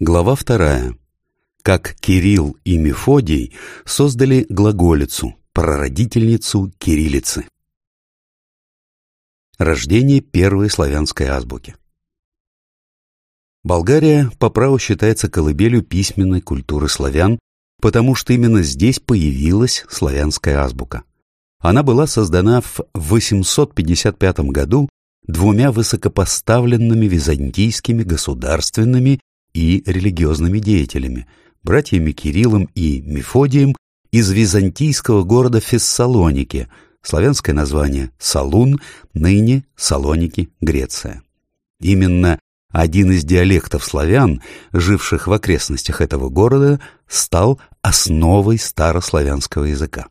Глава вторая. Как Кирилл и Мефодий создали глаголицу, прародительницу кириллицы. Рождение первой славянской азбуки. Болгария по праву считается колыбелью письменной культуры славян, потому что именно здесь появилась славянская азбука. Она была создана в 855 году двумя высокопоставленными византийскими государственными и религиозными деятелями, братьями Кириллом и Мефодием из византийского города Фессалоники, славянское название Салун, ныне Салоники, Греция. Именно один из диалектов славян, живших в окрестностях этого города, стал основой старославянского языка.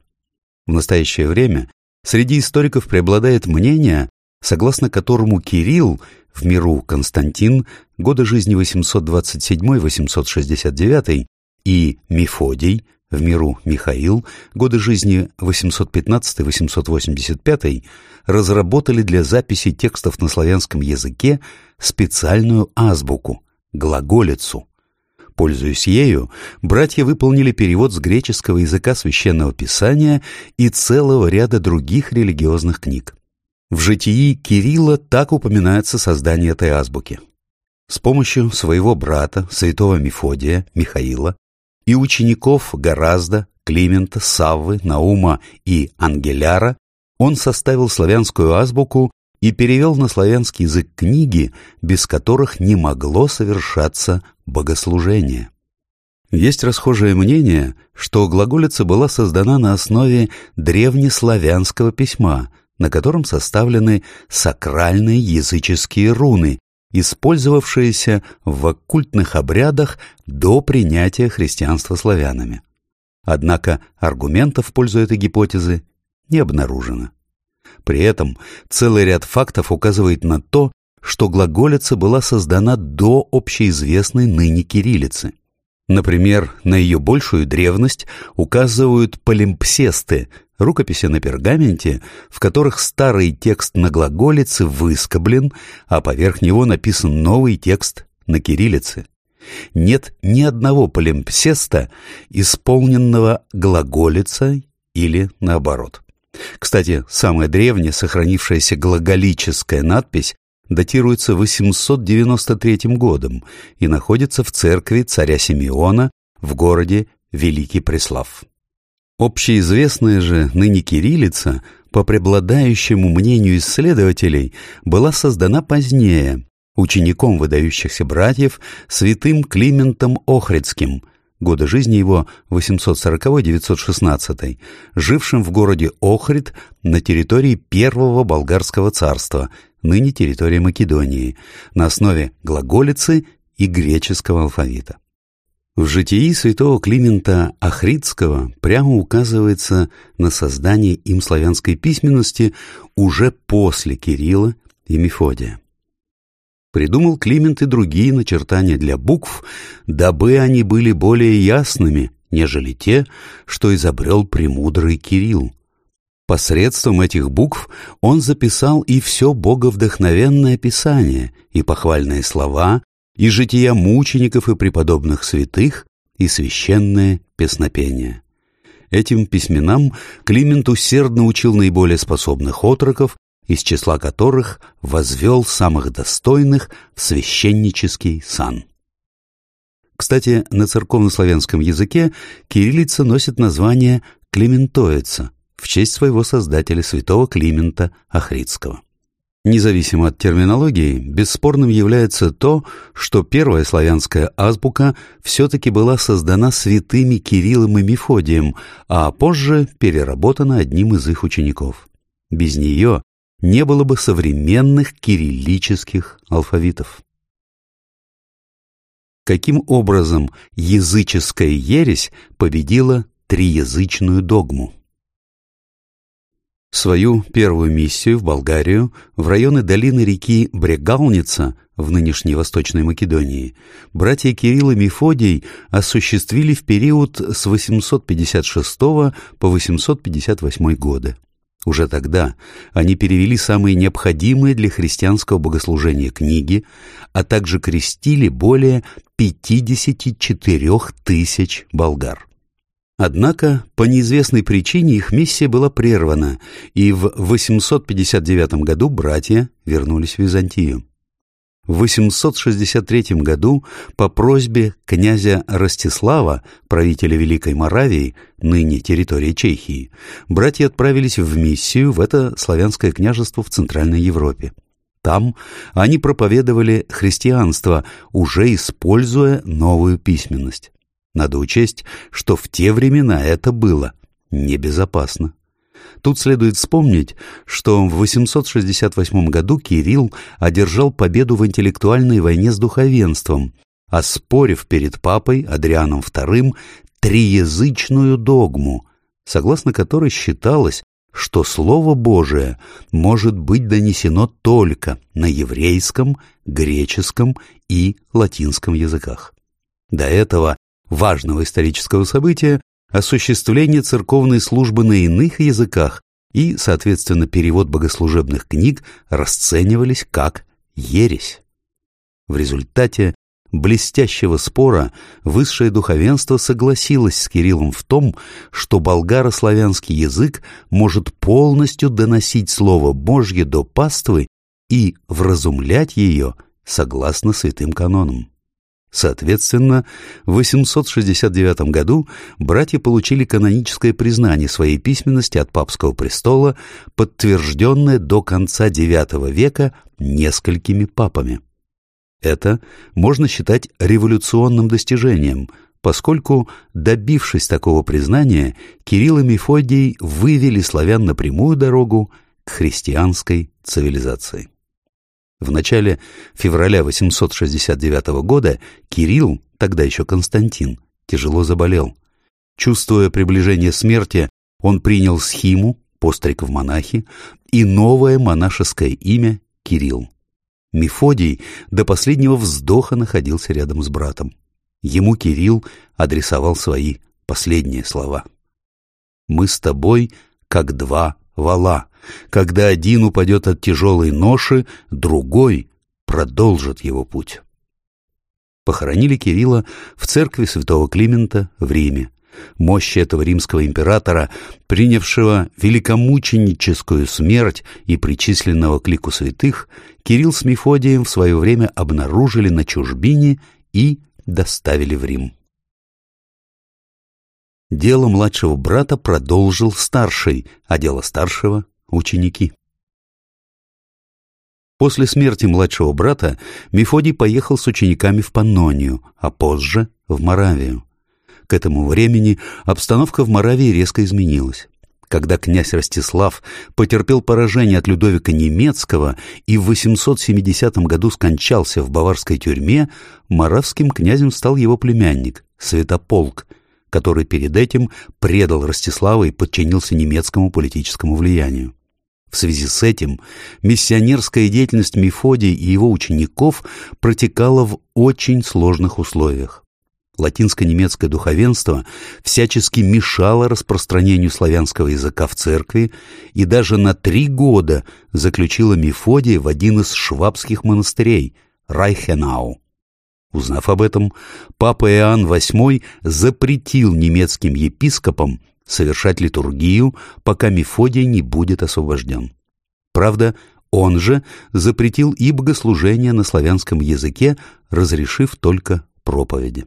В настоящее время среди историков преобладает мнение, согласно которому Кирилл, в миру Константин, годы жизни 827-869, и Мефодий, в миру Михаил, годы жизни 815-885, разработали для записи текстов на славянском языке специальную азбуку – глаголицу. Пользуясь ею, братья выполнили перевод с греческого языка священного писания и целого ряда других религиозных книг. В житии Кирилла так упоминается создание этой азбуки. С помощью своего брата, святого Мефодия, Михаила, и учеников Гораздо, Климента, Саввы, Наума и Ангеляра он составил славянскую азбуку и перевел на славянский язык книги, без которых не могло совершаться богослужение. Есть расхожее мнение, что глаголица была создана на основе древнеславянского письма, на котором составлены сакральные языческие руны, использовавшиеся в оккультных обрядах до принятия христианства славянами. Однако аргументов в пользу этой гипотезы не обнаружено. При этом целый ряд фактов указывает на то, что глаголица была создана до общеизвестной ныне кириллицы. Например, на ее большую древность указывают полимпсесты, рукописи на пергаменте, в которых старый текст на глаголице выскоблен, а поверх него написан новый текст на кириллице. Нет ни одного полимпсеста, исполненного глаголицей или наоборот. Кстати, самая древняя сохранившаяся глаголическая надпись датируется 893 годом и находится в церкви царя Симеона в городе Великий Преслав. Общеизвестная же ныне кириллица, по преобладающему мнению исследователей, была создана позднее, учеником выдающихся братьев, святым Климентом Охридским, годы жизни его 840-916, жившим в городе Охрид на территории Первого Болгарского царства, ныне территория Македонии, на основе глаголицы и греческого алфавита. В житии святого Климента Ахридского прямо указывается на создание им славянской письменности уже после Кирилла и Мефодия. Придумал Климент и другие начертания для букв, дабы они были более ясными, нежели те, что изобрел премудрый Кирилл. Посредством этих букв он записал и все боговдохновенное писание, и похвальные слова, и жития мучеников и преподобных святых, и священное песнопение. Этим письменам Климент усердно учил наиболее способных отроков, из числа которых возвел самых достойных в священнический сан. Кстати, на церковнославянском языке кириллица носит название «климентоица» в честь своего создателя святого Климента Ахридского. Независимо от терминологии, бесспорным является то, что первая славянская азбука все-таки была создана святыми Кириллом и Мефодием, а позже переработана одним из их учеников. Без нее не было бы современных кириллических алфавитов. Каким образом языческая ересь победила триязычную догму? Свою первую миссию в Болгарию, в районы долины реки Брегалница, в нынешней Восточной Македонии, братья Кирилл и Мефодий осуществили в период с 856 по 858 годы. Уже тогда они перевели самые необходимые для христианского богослужения книги, а также крестили более 54 тысяч болгар. Однако, по неизвестной причине их миссия была прервана, и в 859 году братья вернулись в Византию. В 863 году по просьбе князя Ростислава, правителя Великой Моравии, ныне территории Чехии, братья отправились в миссию в это славянское княжество в Центральной Европе. Там они проповедовали христианство, уже используя новую письменность. Надо учесть, что в те времена это было небезопасно. Тут следует вспомнить, что в 868 году Кирилл одержал победу в интеллектуальной войне с духовенством, оспорив перед папой Адрианом II триязычную догму, согласно которой считалось, что Слово Божие может быть донесено только на еврейском, греческом и латинском языках. До этого важного исторического события осуществление церковной службы на иных языках и, соответственно, перевод богослужебных книг расценивались как ересь. В результате блестящего спора высшее духовенство согласилось с Кириллом в том, что болгаро-славянский язык может полностью доносить Слово Божье до паствы и вразумлять ее согласно святым канонам. Соответственно, в 869 году братья получили каноническое признание своей письменности от папского престола, подтвержденное до конца IX века несколькими папами. Это можно считать революционным достижением, поскольку, добившись такого признания, Кирилл и Мефодий вывели славян на прямую дорогу к христианской цивилизации. В начале февраля 869 года Кирилл, тогда еще Константин, тяжело заболел. Чувствуя приближение смерти, он принял схиму, постриг в монахи, и новое монашеское имя Кирилл. Мефодий до последнего вздоха находился рядом с братом. Ему Кирилл адресовал свои последние слова. «Мы с тобой, как два вала. Когда один упадет от тяжелой ноши, другой продолжит его путь. Похоронили Кирилла в церкви святого Климента в Риме. Мощи этого римского императора, принявшего великомученическую смерть и причисленного к лику святых, Кирилл с Мефодием в свое время обнаружили на чужбине и доставили в Рим. Дело младшего брата продолжил старший, а дело старшего — ученики. После смерти младшего брата Мефодий поехал с учениками в Паннонию, а позже — в Моравию. К этому времени обстановка в Моравии резко изменилась. Когда князь Ростислав потерпел поражение от Людовика Немецкого и в 870 году скончался в баварской тюрьме, моравским князем стал его племянник, Святополк, который перед этим предал Ростислава и подчинился немецкому политическому влиянию. В связи с этим миссионерская деятельность Мефодия и его учеников протекала в очень сложных условиях. Латинско-немецкое духовенство всячески мешало распространению славянского языка в церкви и даже на три года заключило Мефодия в один из швабских монастырей – Райхенау. Узнав об этом, папа Иоанн VIII запретил немецким епископам совершать литургию, пока Мефодий не будет освобожден. Правда, он же запретил и богослужение на славянском языке, разрешив только проповеди.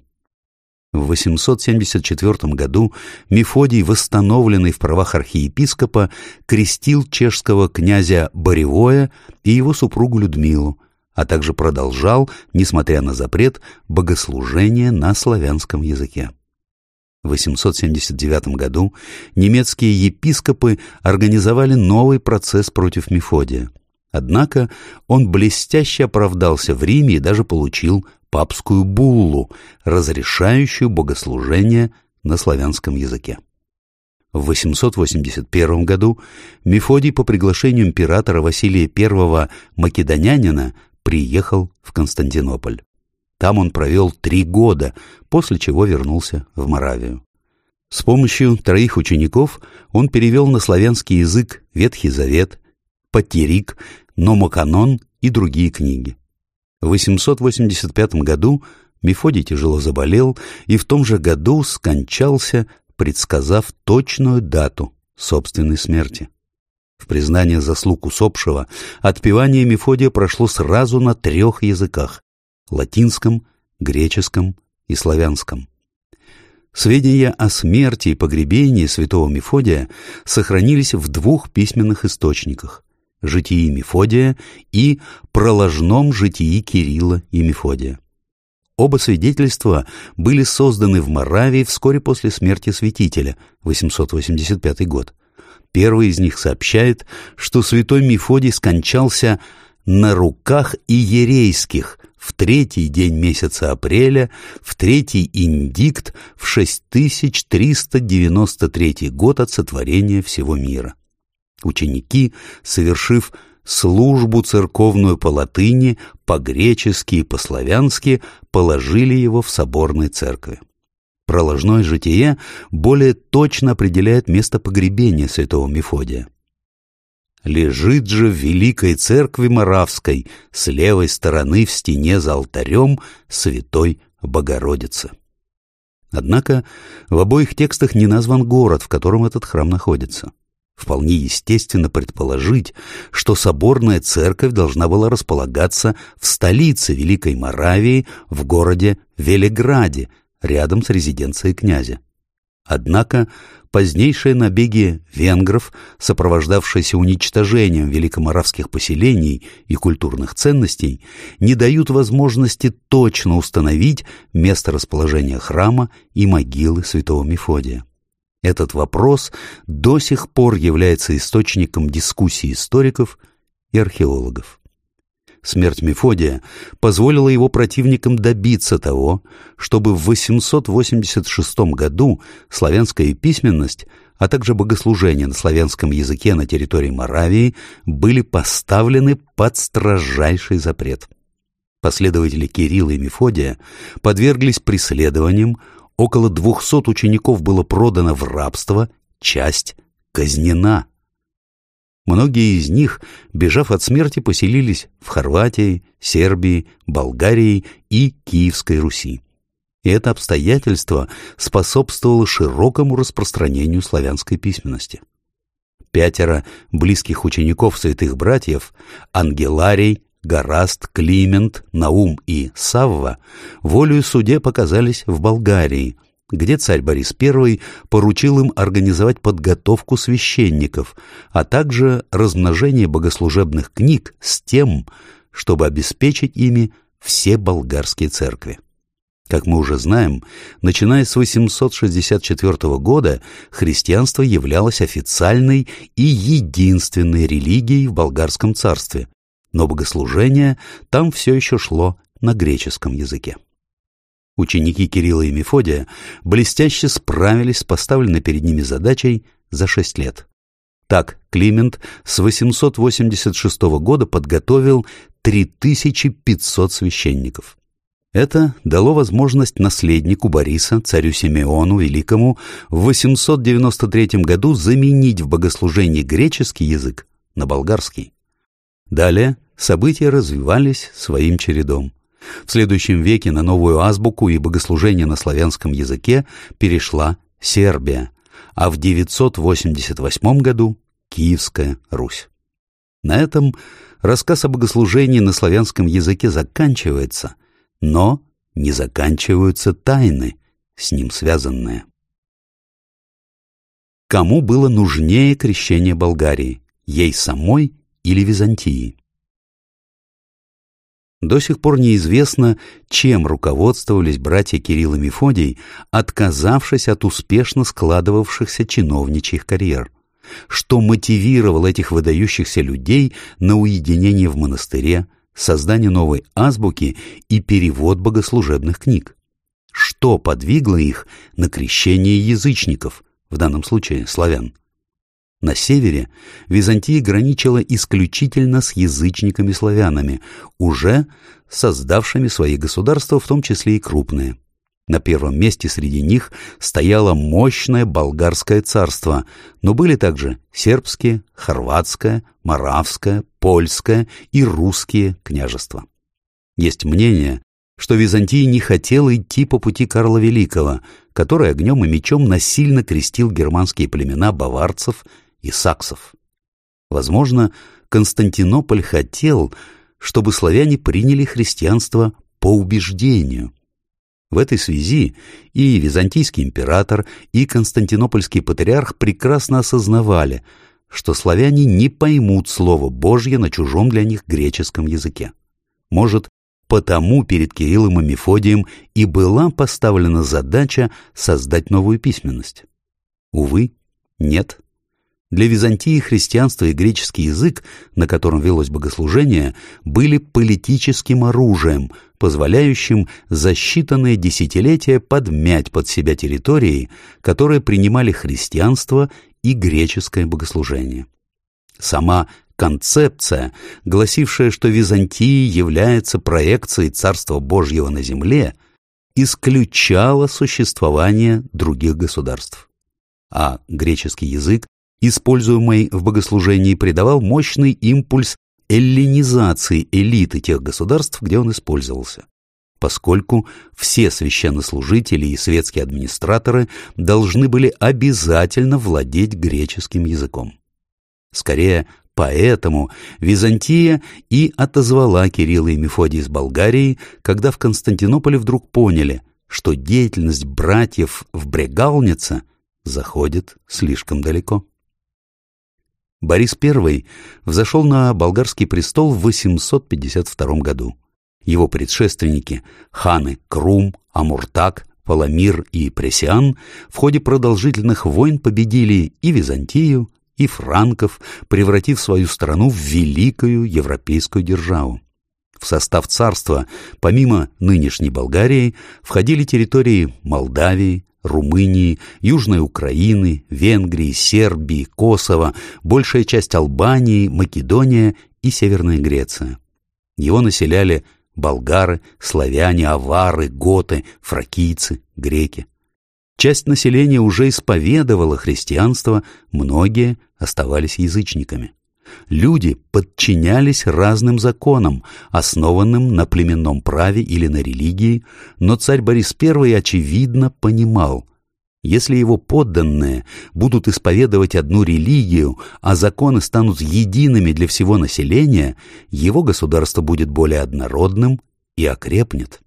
В 874 году Мефодий, восстановленный в правах архиепископа, крестил чешского князя Боревоя и его супругу Людмилу, а также продолжал, несмотря на запрет, богослужение на славянском языке. В 879 году немецкие епископы организовали новый процесс против Мефодия. Однако он блестяще оправдался в Риме и даже получил папскую буллу, разрешающую богослужение на славянском языке. В 881 году Мефодий по приглашению императора Василия I Македонянина приехал в Константинополь. Там он провел три года, после чего вернулся в Моравию. С помощью троих учеников он перевел на славянский язык Ветхий Завет, Патерик, Номоканон и другие книги. В 885 году Мефодий тяжело заболел и в том же году скончался, предсказав точную дату собственной смерти. В признание заслуг усопшего отпевание Мефодия прошло сразу на трех языках – латинском, греческом и славянском. Сведения о смерти и погребении святого Мефодия сохранились в двух письменных источниках – «Житии Мефодия» и «Проложном житии Кирилла и Мефодия». Оба свидетельства были созданы в Моравии вскоре после смерти святителя, 885 год. Первый из них сообщает, что святой Мефодий скончался на руках иерейских в третий день месяца апреля, в третий индикт, в 6393 год от сотворения всего мира. Ученики, совершив службу церковную по латыни, по-гречески и по-славянски, положили его в соборной церкви. Проложное житие более точно определяет место погребения святого Мефодия лежит же в Великой Церкви Моравской с левой стороны в стене за алтарем Святой Богородицы. Однако в обоих текстах не назван город, в котором этот храм находится. Вполне естественно предположить, что соборная церковь должна была располагаться в столице Великой Моравии, в городе Велиграде, рядом с резиденцией князя. Однако позднейшие набеги венгров, сопровождавшиеся уничтожением великоморавских поселений и культурных ценностей, не дают возможности точно установить место расположения храма и могилы святого Мефодия. Этот вопрос до сих пор является источником дискуссий историков и археологов. Смерть Мефодия позволила его противникам добиться того, чтобы в 886 году славянская письменность, а также богослужения на славянском языке на территории Моравии были поставлены под строжайший запрет. Последователи Кирилла и Мефодия подверглись преследованиям, около 200 учеников было продано в рабство, часть казнена – Многие из них, бежав от смерти, поселились в Хорватии, Сербии, Болгарии и Киевской Руси. И это обстоятельство способствовало широкому распространению славянской письменности. Пятеро близких учеников святых братьев – Ангеларий, Гораст, Климент, Наум и Савва – волею суде показались в Болгарии – где царь Борис I поручил им организовать подготовку священников, а также размножение богослужебных книг с тем, чтобы обеспечить ими все болгарские церкви. Как мы уже знаем, начиная с 864 года христианство являлось официальной и единственной религией в болгарском царстве, но богослужение там все еще шло на греческом языке. Ученики Кирилла и Мефодия блестяще справились с поставленной перед ними задачей за шесть лет. Так Климент с 886 года подготовил 3500 священников. Это дало возможность наследнику Бориса, царю Симеону Великому, в 893 году заменить в богослужении греческий язык на болгарский. Далее события развивались своим чередом. В следующем веке на новую азбуку и богослужение на славянском языке перешла Сербия, а в 988 году – Киевская Русь. На этом рассказ о богослужении на славянском языке заканчивается, но не заканчиваются тайны, с ним связанные. Кому было нужнее крещение Болгарии, ей самой или Византии? До сих пор неизвестно, чем руководствовались братья Кирилл и Мефодий, отказавшись от успешно складывавшихся чиновничьих карьер. Что мотивировало этих выдающихся людей на уединение в монастыре, создание новой азбуки и перевод богослужебных книг? Что подвигло их на крещение язычников, в данном случае славян? На севере Византия граничила исключительно с язычниками-славянами, уже создавшими свои государства, в том числе и крупные. На первом месте среди них стояло мощное болгарское царство, но были также сербские, хорватское, моравское, польское и русские княжества. Есть мнение, что Византия не хотела идти по пути Карла Великого, который огнем и мечом насильно крестил германские племена баварцев и саксов. Возможно, Константинополь хотел, чтобы славяне приняли христианство по убеждению. В этой связи и византийский император, и константинопольский патриарх прекрасно осознавали, что славяне не поймут Слово Божье на чужом для них греческом языке. Может, потому перед Кириллом и Мефодием и была поставлена задача создать новую письменность? Увы, нет. Для Византии христианство и греческий язык, на котором велось богослужение, были политическим оружием, позволяющим за считанные десятилетия подмять под себя территории, которые принимали христианство и греческое богослужение. Сама концепция, гласившая, что Византия является проекцией Царства Божьего на земле, исключала существование других государств. А греческий язык используемый в богослужении, придавал мощный импульс эллинизации элиты тех государств, где он использовался поскольку все священнослужители и светские администраторы должны были обязательно владеть греческим языком. Скорее, поэтому Византия и отозвала Кирилла и Мефодия из Болгарии, когда в Константинополе вдруг поняли, что деятельность братьев в Брегалнице заходит слишком далеко. Борис I взошел на болгарский престол в 852 году. Его предшественники, ханы Крум, Амуртак, Паламир и Пресиан в ходе продолжительных войн победили и Византию, и франков, превратив свою страну в великую европейскую державу. В состав царства, помимо нынешней Болгарии, входили территории Молдавии, Румынии, Южной Украины, Венгрии, Сербии, Косово, большая часть Албании, Македония и Северная Греция. Его населяли болгары, славяне, авары, готы, фракийцы, греки. Часть населения уже исповедовала христианство, многие оставались язычниками. Люди подчинялись разным законам, основанным на племенном праве или на религии, но царь Борис I, очевидно, понимал, если его подданные будут исповедовать одну религию, а законы станут едиными для всего населения, его государство будет более однородным и окрепнет.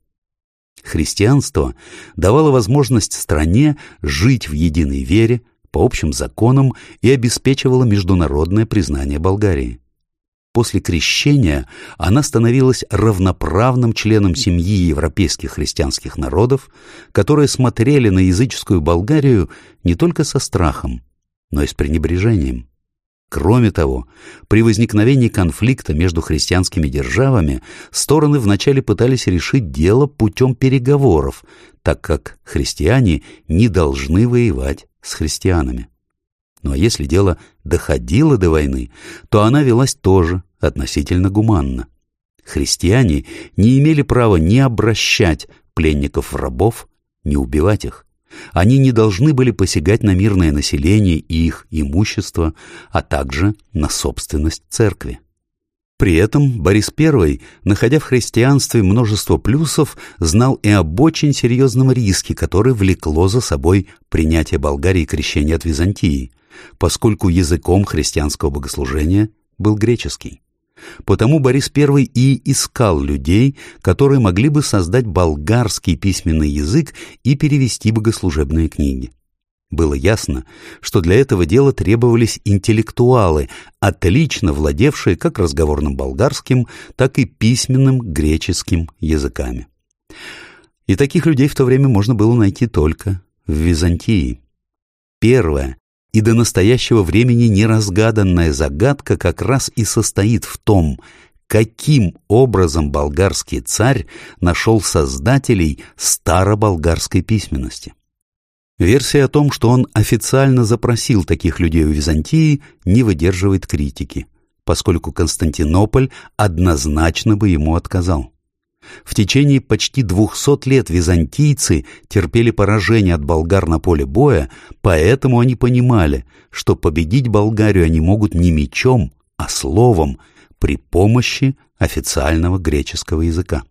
Христианство давало возможность стране жить в единой вере, по общим законам и обеспечивала международное признание Болгарии. После крещения она становилась равноправным членом семьи европейских христианских народов, которые смотрели на языческую Болгарию не только со страхом, но и с пренебрежением. Кроме того, при возникновении конфликта между христианскими державами стороны вначале пытались решить дело путем переговоров, так как христиане не должны воевать с христианами. Ну а если дело доходило до войны, то она велась тоже относительно гуманно. Христиане не имели права ни обращать пленников в рабов, ни убивать их. Они не должны были посягать на мирное население и их имущество, а также на собственность церкви. При этом Борис I, находя в христианстве множество плюсов, знал и об очень серьезном риске, который влекло за собой принятие Болгарии крещения от Византии, поскольку языком христианского богослужения был греческий. Потому Борис I и искал людей, которые могли бы создать болгарский письменный язык и перевести богослужебные книги. Было ясно, что для этого дела требовались интеллектуалы, отлично владевшие как разговорным болгарским, так и письменным греческим языками. И таких людей в то время можно было найти только в Византии. Первое и до настоящего времени неразгаданная загадка как раз и состоит в том, каким образом болгарский царь нашел создателей староболгарской письменности. Версия о том, что он официально запросил таких людей у Византии, не выдерживает критики, поскольку Константинополь однозначно бы ему отказал. В течение почти двухсот лет византийцы терпели поражение от болгар на поле боя, поэтому они понимали, что победить Болгарию они могут не мечом, а словом, при помощи официального греческого языка.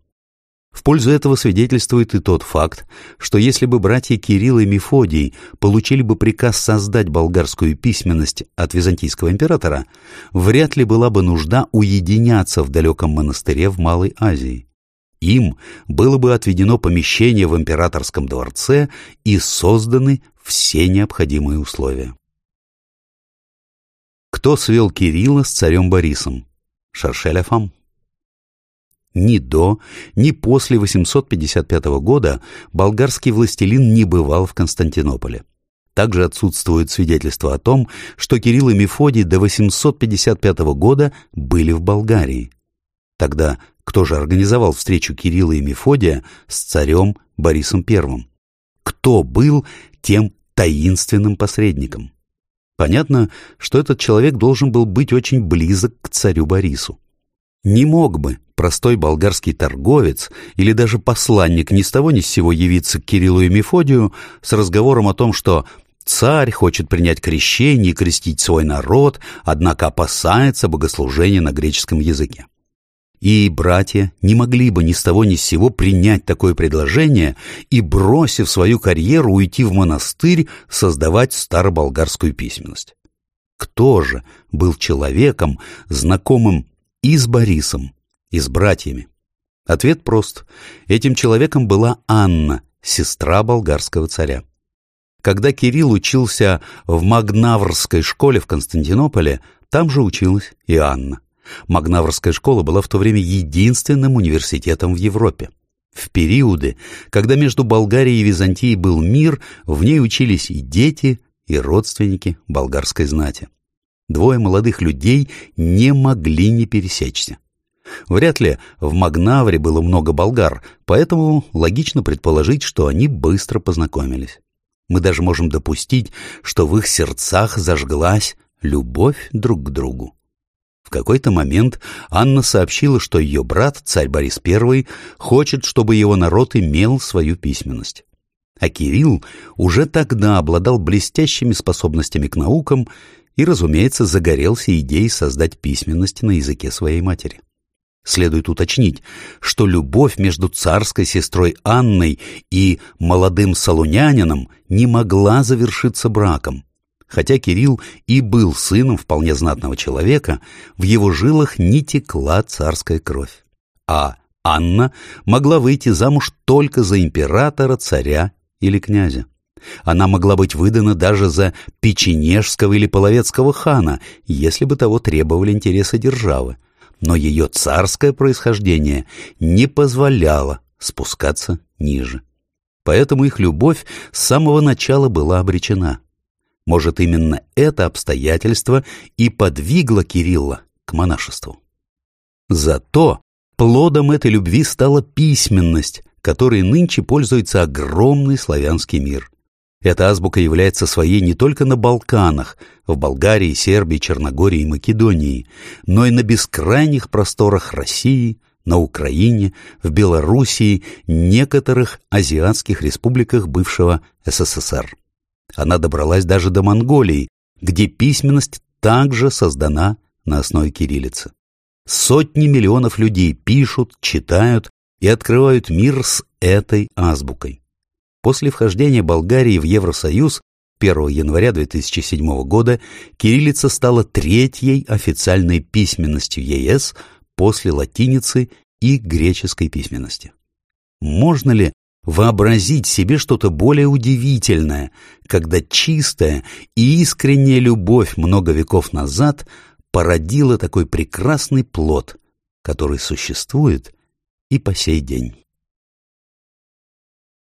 В пользу этого свидетельствует и тот факт, что если бы братья Кирилл и Мефодий получили бы приказ создать болгарскую письменность от византийского императора, вряд ли была бы нужда уединяться в далеком монастыре в Малой Азии. Им было бы отведено помещение в императорском дворце и созданы все необходимые условия. Кто свел Кирилла с царем Борисом? Шаршеляфам. Ни до, ни после 855 года болгарский властелин не бывал в Константинополе. Также отсутствует свидетельство о том, что Кирилл и Мефодий до 855 года были в Болгарии. Тогда кто же организовал встречу Кирилла и Мефодия с царем Борисом I? Кто был тем таинственным посредником? Понятно, что этот человек должен был быть очень близок к царю Борису. Не мог бы простой болгарский торговец или даже посланник ни с того ни с сего явиться к Кириллу и Мефодию с разговором о том, что царь хочет принять крещение и крестить свой народ, однако опасается богослужения на греческом языке и братья не могли бы ни с того ни с сего принять такое предложение и, бросив свою карьеру, уйти в монастырь создавать староболгарскую письменность. Кто же был человеком, знакомым и с Борисом, и с братьями? Ответ прост. Этим человеком была Анна, сестра болгарского царя. Когда Кирилл учился в Магнаврской школе в Константинополе, там же училась и Анна. Магнаврская школа была в то время единственным университетом в Европе. В периоды, когда между Болгарией и Византией был мир, в ней учились и дети, и родственники болгарской знати. Двое молодых людей не могли не пересечься. Вряд ли в Магнавре было много болгар, поэтому логично предположить, что они быстро познакомились. Мы даже можем допустить, что в их сердцах зажглась любовь друг к другу какой-то момент Анна сообщила, что ее брат, царь Борис I, хочет, чтобы его народ имел свою письменность. А Кирилл уже тогда обладал блестящими способностями к наукам и, разумеется, загорелся идеей создать письменность на языке своей матери. Следует уточнить, что любовь между царской сестрой Анной и молодым салунянином не могла завершиться браком. Хотя Кирилл и был сыном вполне знатного человека, в его жилах не текла царская кровь. А Анна могла выйти замуж только за императора, царя или князя. Она могла быть выдана даже за печенежского или половецкого хана, если бы того требовали интересы державы. Но ее царское происхождение не позволяло спускаться ниже. Поэтому их любовь с самого начала была обречена. Может, именно это обстоятельство и подвигло Кирилла к монашеству. Зато плодом этой любви стала письменность, которой нынче пользуется огромный славянский мир. Эта азбука является своей не только на Балканах, в Болгарии, Сербии, Черногории и Македонии, но и на бескрайних просторах России, на Украине, в Белоруссии, некоторых азиатских республиках бывшего СССР. Она добралась даже до Монголии, где письменность также создана на основе кириллицы. Сотни миллионов людей пишут, читают и открывают мир с этой азбукой. После вхождения Болгарии в Евросоюз 1 января 2007 года кириллица стала третьей официальной письменностью ЕС после латиницы и греческой письменности. Можно ли вообразить себе что-то более удивительное, когда чистая и искренняя любовь много веков назад породила такой прекрасный плод, который существует и по сей день.